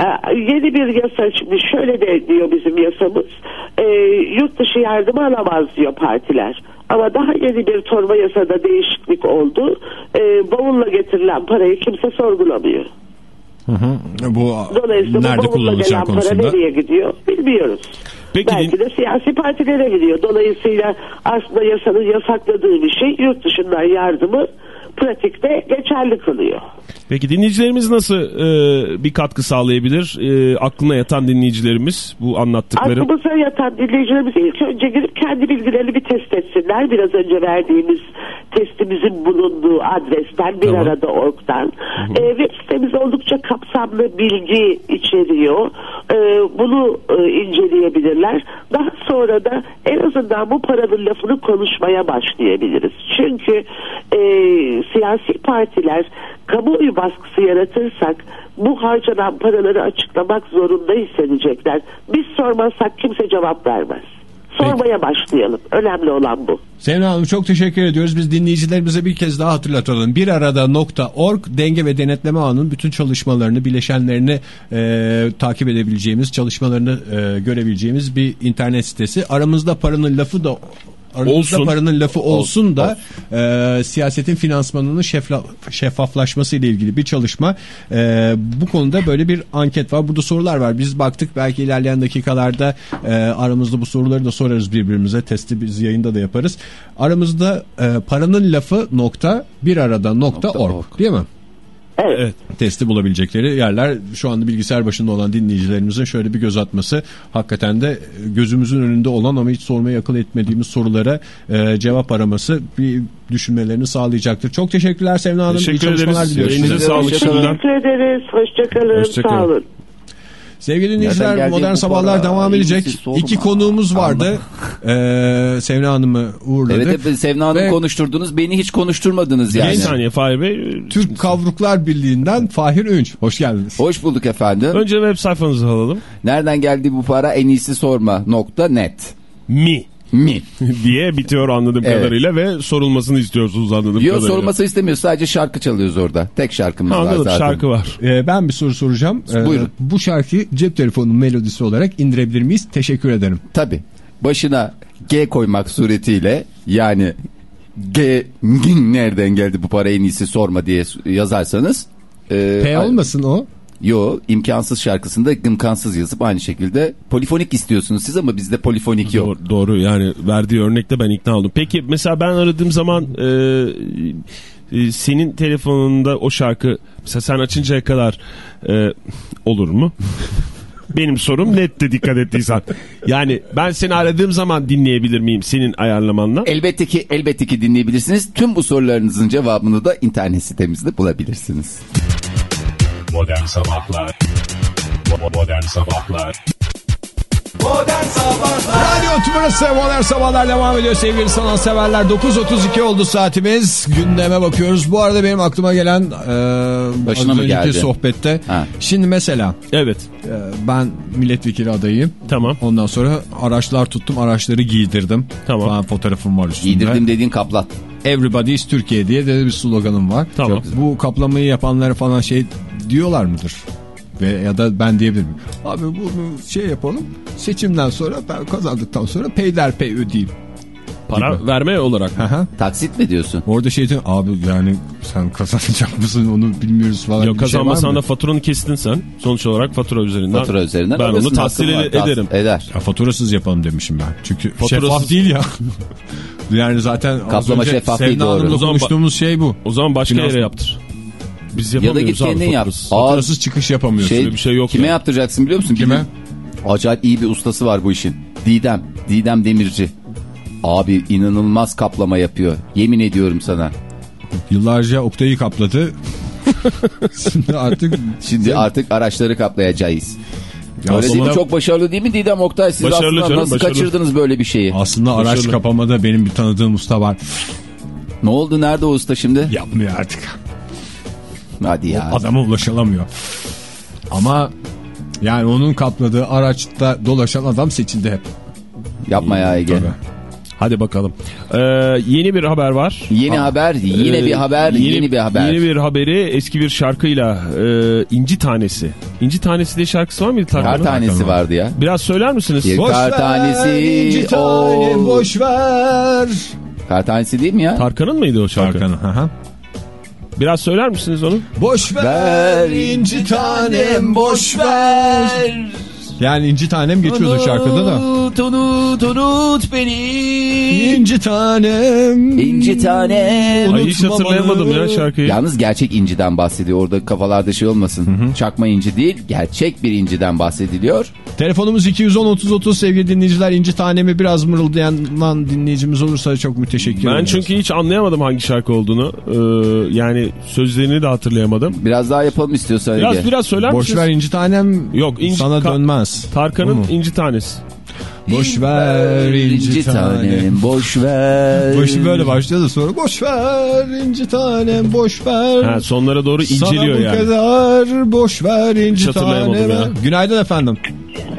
Ee, yeni bir yasa şimdi şöyle de diyor bizim yasamız e, yurt dışı yardım alamaz diyor partiler ama daha yeni bir torba yasada değişiklik oldu. E, bavulla getirilen parayı kimse sorgulamıyor. Bu dolayısıyla nerede bu kullanılacağı gelen para konusunda. nereye gidiyor bilmiyoruz. Peki belki de siyasi partilere gidiyor. Dolayısıyla aslında yasanın yasakladığı bir şey yurt dışından yardımı pratikte geçerli kılıyor Peki dinleyicilerimiz nasıl e, bir katkı sağlayabilir? E, aklına yatan dinleyicilerimiz bu anlattıkları. Aklımıza yatan dinleyicilerimiz ilk önce girip kendi bilgilerini bir test etsinler. Biraz önce verdiğimiz testimizin bulunduğu adresten bir Tamam. arada org'dan. Ee, web sitemiz oldukça kapsamlı bilgi içeriyor. Ee, bunu e, inceleyebilirler. Daha sonra da en azından bu paranın lafını konuşmaya başlayabiliriz. Çünkü e, siyasi partiler kamuoyu baskısı yaratırsak bu harcanan paraları açıklamak zorunda hissedecekler. Biz sormazsak kimse cevap vermez. Sormaya başlayalım. Önemli olan bu. Semra Hanım çok teşekkür ediyoruz. Biz dinleyicilerimize bir kez daha hatırlatalım. Bir arada .org denge ve denetleme ağının bütün çalışmalarını, bileşenlerini e, takip edebileceğimiz, çalışmalarını e, görebileceğimiz bir internet sitesi. Aramızda paranın lafı da Aramızda Olsun. paranın lafı olsun da e, siyasetin finansmanının şefla, şeffaflaşması ile ilgili bir çalışma. E, bu konuda böyle bir anket var. Burada sorular var. Biz baktık belki ilerleyen dakikalarda e, aramızda bu soruları da sorarız birbirimize. Testi biz yayında da yaparız. Aramızda e, paranın lafı nokta bir arada nokta, Nokta org, org. değil mi? Evet. Evet. Testi bulabilecekleri yerler şu anda bilgisayar başında olan dinleyicilerimizin şöyle bir göz atması hakikaten de gözümüzün önünde olan ama hiç sormaya akıl etmediğimiz sorulara e, cevap araması bir düşünmelerini sağlayacaktır. Çok teşekkürler Sevna Hanım. Teşekkür İyi çalışmalar ederiz. diliyoruz. Elinize sağlık. Teşekkür ederiz. Hoşçakalın. Hoşçakalın. Sağ olun. Sevgili dinleyiciler modern sabahlar devam edecek. İki konuğumuz vardı. Ee, Sevna Hanım'ı uğurladık. Evet hep Sevna Hanım Ve- konuşturdunuz. Beni hiç konuşturmadınız yani. Bir saniye Fahir Bey. Türk Kavruklar Birliği'nden Fahir Ünç. Hoş geldiniz. Hoş bulduk efendim. Önce web sayfanızı alalım. Nereden geldi bu para en iyisi sorma nokta net. Mi Mi? diye bitiyor anladığım Evet. kadarıyla ve sorulmasını istiyorsunuz anladığım Yok kadarıyla. sorması istemiyor. Sadece şarkı çalıyoruz orada. Tek şarkımız Ha, var Anladım zaten. şarkı var. Ee, ben bir soru soracağım. Ee, Buyurun. Bu şarkıyı cep telefonunun melodisi olarak indirebilir miyiz? Teşekkür ederim. Tabii. Başına G koymak suretiyle yani G nereden geldi bu para en iyisi sorma diye yazarsanız e, P olmasın o. Yo imkansız şarkısında imkansız yazıp aynı şekilde polifonik istiyorsunuz siz ama bizde polifonik yok. Doğru, doğru yani verdiği örnekte ben ikna oldum. Peki mesela ben aradığım zaman e, e, senin telefonunda o şarkı mesela sen açıncaya kadar e, olur mu? Benim sorum netti dikkat ettiysen. Yani ben seni aradığım zaman dinleyebilir miyim senin ayarlamanla? Elbette ki elbette ki dinleyebilirsiniz. Tüm bu sorularınızın cevabını da internet sitemizde bulabilirsiniz. Modern Sabahlar Bo- Modern Sabahlar Radyo Tümrüt'ü Modern Sabahlar devam ediyor sevgili sanatseverler. 9.32 oldu saatimiz. Gündeme bakıyoruz. Bu arada benim aklıma gelen e, Başına mı önceki geldi? sohbette. Ha. Şimdi mesela Evet. e, ben milletvekili adayıyım. Tamam. Ondan sonra araçlar tuttum, araçları giydirdim. Tamam. Falan fotoğrafım var üstünde. Giydirdim dediğin kaplat. Everybody is Türkiye diye de bir sloganım var. Tamam. Bu kaplamayı yapanlara falan şey diyorlar mıdır? Ve ya da ben diyebilir miyim? Abi bunu şey yapalım. Seçimden sonra ben kazandıktan sonra peyderpey ödeyeyim. Para verme olarak. Aha. Taksit mi diyorsun? Orada şey diyor abi yani sen kazanacak mısın onu bilmiyoruz falan. Yok gibi şey kazanmasan mı? da faturanı kestin sen. Sonuç olarak fatura üzerinden. Fatura üzerinden. Ben onu tahsil ed- ederim. Eder. Ya faturasız yapalım demişim ben. Çünkü Faturasız- şeffaf değil ya. yani zaten az Kaplama önce şeffaf değil, doğru. Hanım'la O zaman konuştuğumuz şey bu. O zaman başka Finans- yere yaptır. Biz Ya da yapamıyoruz git abi kendin yap. faturasız. Çıkış yapamıyorsun. şey, bir şey yok Kime ya. yaptıracaksın biliyor musun? Kime? Acayip iyi bir ustası var bu işin. Didem. Didem Demirci. Abi inanılmaz kaplama yapıyor. Yemin ediyorum sana. Yıllarca Oktay'ı kapladı. Şimdi artık Şimdi artık araçları kaplayacağız. Ya Öyle değil Çok başarılı değil mi Didem Oktay? Siz Başarılı aslında canım, nasıl başarılı. kaçırdınız böyle bir şeyi? aslında araç Başarılı. kapamada benim bir tanıdığım usta var. Ne oldu? Nerede o usta şimdi? Yapmıyor artık. Hadi ya. Adama ulaşılamıyor. Ama yani onun kapladığı araçta dolaşan adam seçildi hep. Yapma ya Ege. Tabii. Hadi bakalım. Ee, yeni bir haber var. Yeni haber, yine Ee, bir haber, yeni, bir haber. Yeni bir haberi eski bir şarkıyla e, İnci Tanesi. İnci Tanesi diye şarkısı var mıydı Kar Tarkan'ın? tanesi vardı ya. Biraz söyler misiniz? Bir kar tanesi. inci tanem, o. boş ver. Kar tanesi değil mi ya? Tarkan'ın mıydı o şarkı? Tarkan'ın. Biraz söyler misiniz onu? Boş ver Ver inci tanem boş ver. Yani inci tanem geçiyordu şarkıda da. Unut, unut, unut beni. İnci tanem. İnci tane. Ay hiç hatırlayamadım ya şarkıyı. Yalnız gerçek inciden bahsediyor. Orada kafalarda şey olmasın. Çakma inci değil, gerçek bir inciden bahsediliyor. Telefonumuz 210-30-30 sevgili dinleyiciler. İnci tanemi biraz mırıldayan dinleyicimiz olursa çok müteşekkir Ben ederim. çünkü hiç anlayamadım hangi şarkı olduğunu. Ee, yani sözlerini de hatırlayamadım. Biraz daha yapalım istiyorsan Biraz biraz söyler Boş misiniz? ver inci tanem Yok, inci- sana ka- dönmez. Tarkan'ın? İnci Tanesi. Boş ver inci tanem. boş ver. Başı böyle başlıyor da sonra boş ver inci tanem boş ver. Ha, sonlara doğru Sana inceliyor bu yani. kadar boş ver inci hatırlayamadım tanem. ya. Günaydın efendim.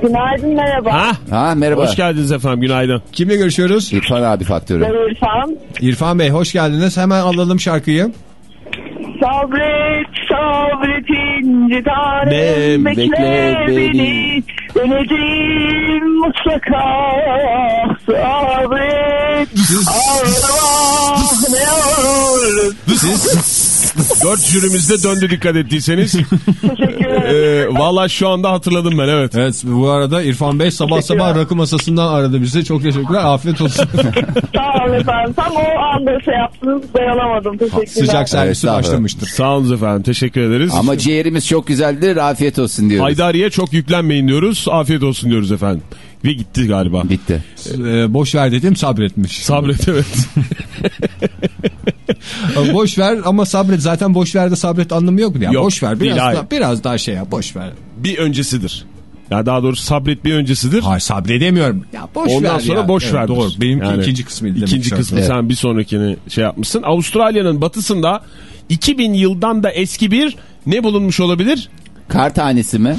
Günaydın merhaba. Ha? Ha merhaba. Hoş geldiniz efendim günaydın. Kimle görüşüyoruz? İrfan abi faktörü. Ben İrfan. İrfan Bey hoş geldiniz. Hemen alalım şarkıyı. Sabret, sabret inci tanem. Bekle Bekle, beni. beni. Döneceğim mutlaka. Sabret. Ağlama ne olur. Dört jürimizde döndü dikkat ettiyseniz. Teşekkür ederim. ee, Valla şu anda hatırladım ben evet. Evet bu arada İrfan Bey sabah sabah rakı masasından aradı bizi. Çok teşekkürler. Afiyet olsun. Sağ olun efendim. Tam o anda şey yaptınız. Dayanamadım. Teşekkürler. Sıcak servisi estağfurullah. başlamıştır. Sağ olun efendim teşekkür ederiz. Ama ciğerimiz çok güzeldir. Afiyet olsun diyoruz. Haydari'ye çok yüklenmeyin diyoruz. Afiyet olsun diyoruz efendim. Ve gitti galiba. Bitti. Ee, boş ver dedim sabretmiş. Sabret evet. boş ver ama sabret. Zaten boş ver de sabret anlamı yok mu? Ya Yok, boş ver değil, biraz hayır. daha, biraz daha şey ya boş ver. bir öncesidir. Ya daha doğrusu sabret bir öncesidir. Hayır sabredemiyorum. Ya boş Ondan ver sonra ya. boş Evet, ver. Doğru. Benimki ikinci kısmıydı. demek İkinci kısmı Evet. sen bir sonrakini şey yapmışsın. Avustralya'nın batısında 2000 yıldan da eski bir ne bulunmuş olabilir? Kar tanesi mi?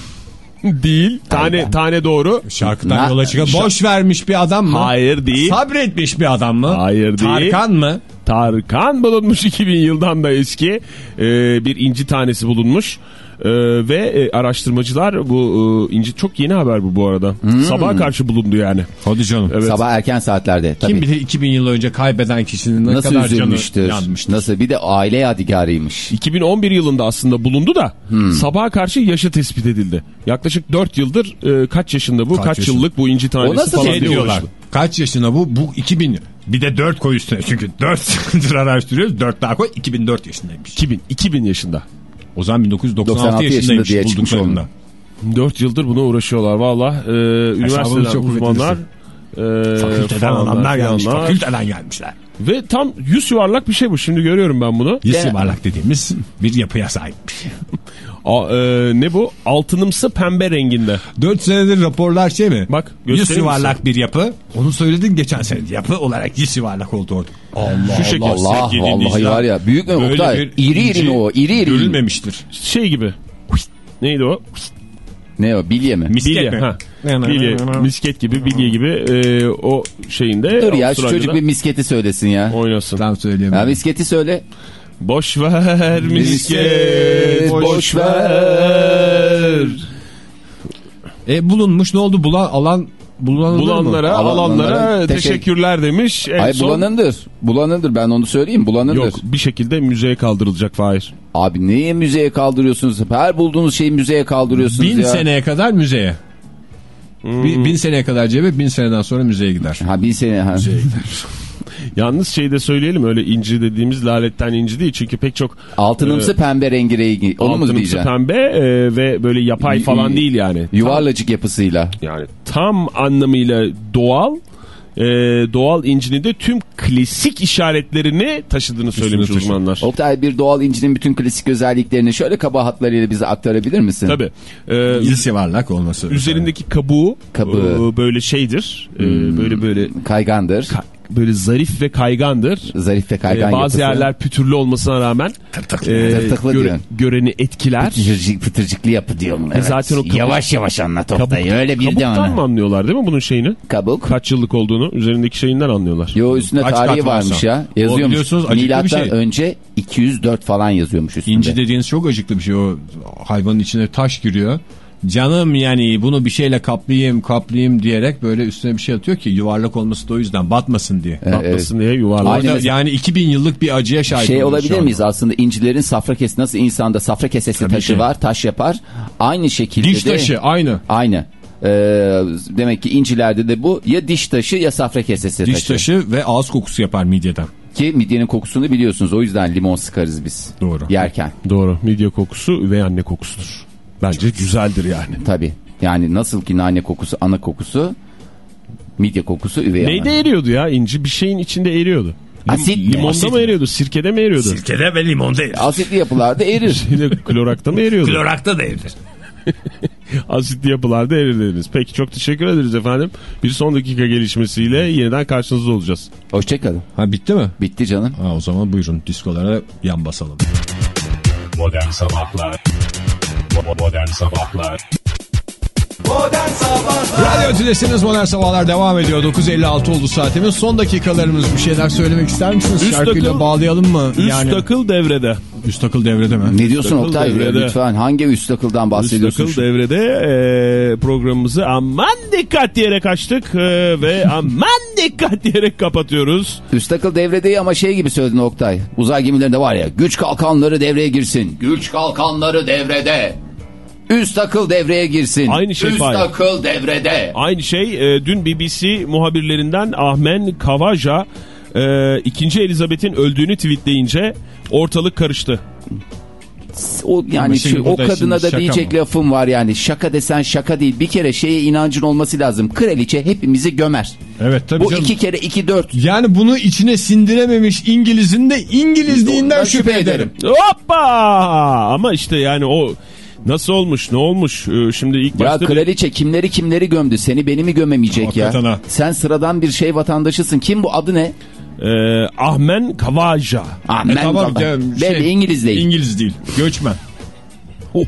Değil. Tane Hayda. tane doğru. Şarkıdan Na- yola çıkan boş vermiş bir adam mı? Hayır değil. Sabretmiş bir adam mı? Hayır değil. Tarkan mı? Tarkan bulunmuş 2000 yıldan da eski e, bir inci tanesi bulunmuş. E, ve e, araştırmacılar bu e, inci çok yeni haber bu bu arada. Sabaha karşı bulundu yani. Hadi canım. Evet. Sabah erken saatlerde. Tabii. Kim bilir 2000 yıl önce kaybeden kişinin ne Nasıl kadar canı üzülmüştür. yanmıştır. Nasıl bir de aile yadigarıymış. 2011 yılında aslında bulundu da sabaha karşı yaşı tespit edildi. Yaklaşık 4 yıldır e, kaç yaşında bu? Kaç Kaç, yaşında? yıllık bu inci tanesi nasıl falan Şey diyorlar. Kaç yaşına bu? Bu 2000. Bir de 4 koy üstüne. Çünkü 4 yıldır araştırıyoruz. 4 daha koy. 2004 yaşındaymış. 2000, 2000 yaşında. O zaman 1996 96 yaşında yaşındaymış diye çıkmış bulduklarında. 4 yıldır buna uğraşıyorlar valla. E, üniversiteden çok uzmanlar. e, Fakülteden falanlar, adamlar gelmiş. filanlar. Fakülteden gelmişler. Ve tam yüz yuvarlak bir şey bu. Şimdi görüyorum ben bunu. Yis yuvarlak dediğimiz bir yapıya sahip. A- e, ne bu? Altınımsı pembe renginde. 4 senedir raporlar şey mi? Bak, Yüz yuvarlak bir yapı. Onu söyledin geçen sene. Yapı olarak yüz yuvarlak oldu orada. Allah Şu şekilde. Allah sevgili vallahi var ya büyük mü Böyle Oktay? İri iri mi o? İri iri. Görülmemiştir. Şey gibi. Neydi o? Ne o? Bilye mi? Misket Bilye. mi? Ha. Bilye, misket gibi bilye gibi e, o şeyinde. Dur ya şu çocuk bir misketi söylesin ya. oynasın. Tam Ya söyleyeyim. misketi söyle. Boş ver misket, boş boş ver. E bulunmuş ne oldu? Bulan alan bulanılır Bulanlara? Alanlara alanlara teşekkür- teşekkürler demiş. En Ay son- bulanındır. Bulanındır ben onu söyleyeyim bulanındır. Yok bir şekilde müzeye kaldırılacak Fahir. Abi niye müzeye kaldırıyorsunuz? Her bulduğunuz şeyi müzeye kaldırıyorsunuz Bin ya. seneye kadar müzeye. Bi- Bin seneye kadar cebe, bin seneden sonra müzeye gider. Ha bin sene. Ha. Yalnız şeyi de söyleyelim öyle inci dediğimiz laletten inci değil. Çünkü pek çok Altınımsı pembe rengi rengi. Onu mu altınımsı diyeceksin? pembe e, ve böyle yapay falan değil yani. Yuvarlacık yapısıyla. Yani tam anlamıyla doğal e, doğal incinin de tüm klasik işaretlerini taşıdığını söylemiş taşıyor. uzmanlar. Oktay bir doğal incinin bütün klasik özelliklerini şöyle kaba hatlarıyla bize aktarabilir misin? Tabii. E, yuvarlak olması. üzerindeki kabuğu, Kabuğu. e, böyle şeydir. E, böyle böyle Kaygandır. ka- böyle zarif ve kaygandır. Zarif ve E, kaygan bazı yapısı. yerler pütürlü olmasına rağmen e, Tırtıklı göre- diyorsun. göreni etkiler. Pıtırcık, pıtırcıklı yapı diyorum. Evet. zaten o kabuk- yavaş yavaş anlat Kabuk, Oktay. Öyle bir de kabuktan mı anlıyorlar değil mi bunun şeyini? Kabuk. Kaç yıllık olduğunu üzerindeki şeyinden anlıyorlar. Yo üstünde Kaç tarihi varmış ya. Yazıyormuş. Milattan şey. önce 204 falan yazıyormuş üstünde. İnci dediğiniz çok acıklı bir şey. O hayvanın içine taş giriyor. Canım yani bunu bir şeyle kaplayayım kaplayayım diyerek böyle üstüne bir şey atıyor ki yuvarlak olması da o yüzden batmasın diye. Evet. Patlasın diye yuvarlar. Aynen. Yani 2000 yıllık bir acıya şahit Şey olabilir miyiz aslında incilerin safra kesesi nasıl insanda safra kesesi Tabii taşı ki. var taş yapar aynı şekilde Diş de taşı aynı. aynı Ee, demek ki incilerde de bu ya diş taşı ya safra kesesi Diş taşı. taşı ve ağız kokusu yapar midyeden. Ki midyenin kokusunu biliyorsunuz o yüzden limon sıkarız biz Doğru. yerken Doğru. Midye kokusu üvey anne kokusudur. Bence güzeldir yani. tabi yani nasıl ki nane kokusu ana kokusu midye kokusu üvey ana. Neyde eriyordu ya inci? Bir şeyin içinde eriyordu. Lim- Asit mi? limonda Asit mı eriyordu? Sirkede mi eriyordu? Sirkede ve limonda erir. Asitli yapılarda erir. Yine klorakta mı eriyordu? Klorakta da erir. Asitli yapılarda erir dediniz. Peki çok teşekkür ederiz efendim. Bir son dakika gelişmesiyle yeniden karşınızda olacağız. Hoşçakalın. Ha bitti mi? Bitti canım. Ha, o zaman buyurun diskolara yan basalım. Modern Sabahlar Bo- Modern Sabahlar Radyo Tülesi'niz Modern Sabahlar devam ediyor. 9.56 oldu saatimiz. Son dakikalarımız bir şeyler söylemek ister misiniz? Üst Şarkıyla takıl- bağlayalım mı? Üst yani, takıl devrede. üst takıl devrede mi? Ne diyorsun takıl Oktay? devrede. Lütfen hangi üst takıldan Üst bahsediyorsun? takıl devrede e, programımızı aman dikkat diyerek açtık e, ve aman dikkat diyerek kapatıyoruz. Üst takıl devredeyi ama şey gibi söyledin Oktay. Uzay gemilerinde var ya güç kalkanları devreye girsin. Güç kalkanları devrede. Üst takıl devreye girsin. Aynı şey Üst Fahir. takıl devrede. Aynı şey e, dün BBC muhabirlerinden Ahmen Kavaja e, ikinci Elizabeth'in öldüğünü tweetleyince ortalık karıştı. O yani şu, o kadına da diyecek mı? lafım var yani. Şaka desen şaka değil. Bir kere şeye inancın olması lazım. Kraliçe hepimizi gömer. Evet tabii Bu canım. iki kere iki dört. Yani bunu içine sindirememiş İngiliz'in de İngilizliğinden şüphe şüphe ederim. Hoppa! Ama işte yani o nasıl olmuş ne olmuş E, şimdi ilk Ya başta bir- kraliçe kimleri kimleri gömdü. Seni beni mi gömemeyecek ya? Hakikaten ha. Sen sıradan bir şey vatandaşısın. Kim bu adı ne? e, Ahmen Kavaja. Ah, E ben, tamam, ben, ya, ben şey, İngiliz değil. İngiliz değil. Göçmen. O,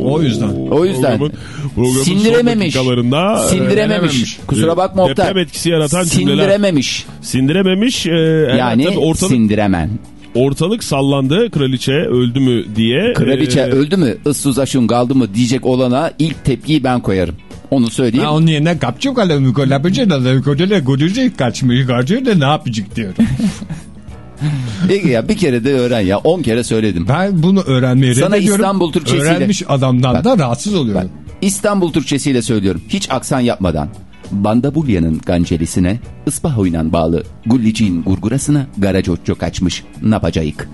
O yüzden. O yüzden. Programın- programın son Sindirememiş. dakikalarında, e, Sindirememiş. Kusura bakma Oktay. Deprem etkisi yaratan cümleler. Sindirememiş. Sindirememiş. e, Yani evet, tabii ortalık, sindiremen. Ortalık sallandı. Kraliçe öldü mü diye. Kraliçe E, öldü mü ıssız kaldı mı diyecek olana ilk tepkiyi ben koyarım. Onu söyleyeyim. Ha, onun yerine kapçı kalemi kolabıcı da kodele kodele kaçmayı karşı da ne yapacak diyor. Peki ya bir kere de öğren ya. 10 kere söyledim. Ben bunu öğrenmeyi Sana. İstanbul Türkçesiyle- Öğrenmiş adamdan Bak. da rahatsız oluyorum. İstanbul Türkçesiyle söylüyorum. Hiç aksan yapmadan. Bandabulya'nın gancelisine, ıspahoyla bağlı gullicin gurgurasına garacoçço kaçmış. Napacayık.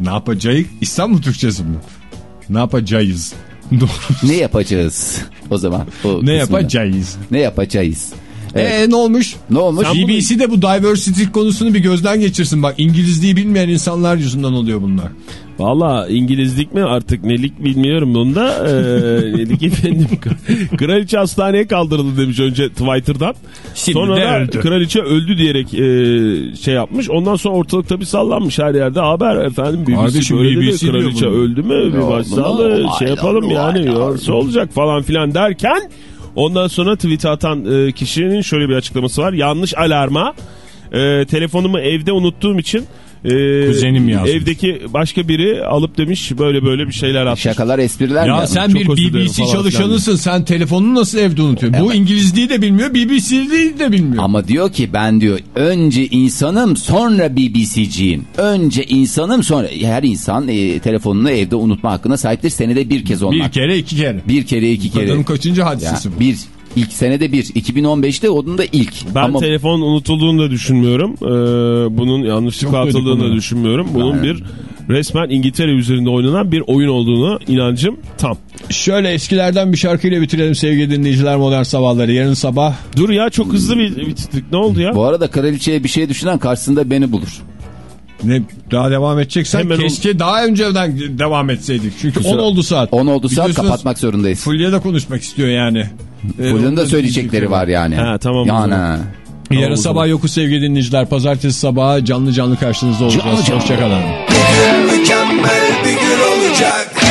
Ne yapacağız? İstanbul Türkçesi mi? Ne yapacağız? Doğru. Ne yapacağız o zaman? O ne kısmını. yapacağız? Ne yapacağız? Evet. Ee, ne olmuş? Ne olmuş? Sen bunu- BBC de bu diversity konusunu bir gözden geçirsin. Bak İngilizliği bilmeyen insanlar yüzünden oluyor bunlar. Valla İngilizlik mi artık nelik bilmiyorum bunu da. Ee, nelik efendim. Kraliçe hastaneye kaldırıldı demiş önce Twitter'dan. Şimdi sonra da öldü. kraliçe öldü diyerek e, şey yapmış. Ondan sonra ortalık tabii sallanmış her yerde haber efendim. BBC Kardeşim, böyle dedi, BBC diyor kraliçe bunu. öldü mü bir oldu mu? başsağlığı şey yapalım yani yorsa olacak falan filan derken ondan sonra tweet atan e, kişinin şöyle bir açıklaması var. Yanlış alarma e, telefonumu evde unuttuğum için e, Kuzenim yazmış. Evdeki başka biri alıp demiş böyle böyle bir şeyler atmış. Şakalar espriler mi? Ya sen bir BBC çalışanısın. Sen telefonunu nasıl evde unutuyorsun? Bu İngilizliği de bilmiyor, BBC'liği de bilmiyor. Ama diyor ki ben diyor önce insanım sonra BBC'ciyim. Önce insanım sonra her insan e, telefonunu evde unutma hakkına sahiptir. Senede bir kez olmak. bir kere iki kere. Bir kere iki kere. Kadının kaçıncı Ya, hadisesi bu? bir ilk senede bir. 2015'te onun da ilk. Ben Ama telefon unutulduğunu da düşünmüyorum. Ee, bunun yanlışlıkla atıldığını da düşünmüyorum. Bunun bir resmen İngiltere üzerinde oynanan bir oyun olduğunu inancım tam. Şöyle eskilerden bir şarkıyla bitirelim sevgili dinleyiciler modern sabahları. Yarın sabah Dur ya çok hızlı bir bitirdik. Ne oldu ya? bu arada kraliçeye bir şey düşünen karşısında beni bulur. Ne daha devam edeceksen Hemen keşke daha önceden devam etseydik. Çünkü 10 oldu saat. 10 oldu saat kapatmak zorundayız. Fulya da konuşmak istiyor yani. Ee, Fulya'nın onu da söyleyecekleri var yani. Ha, tamam Yani. Yarın Tamam, sabah yokuz sevgili dinleyiciler. Pazartesi sabahı canlı canlı karşınızda olacağız. Canlı canlı. Hoşçakalın. Mükemmel bir gün olacak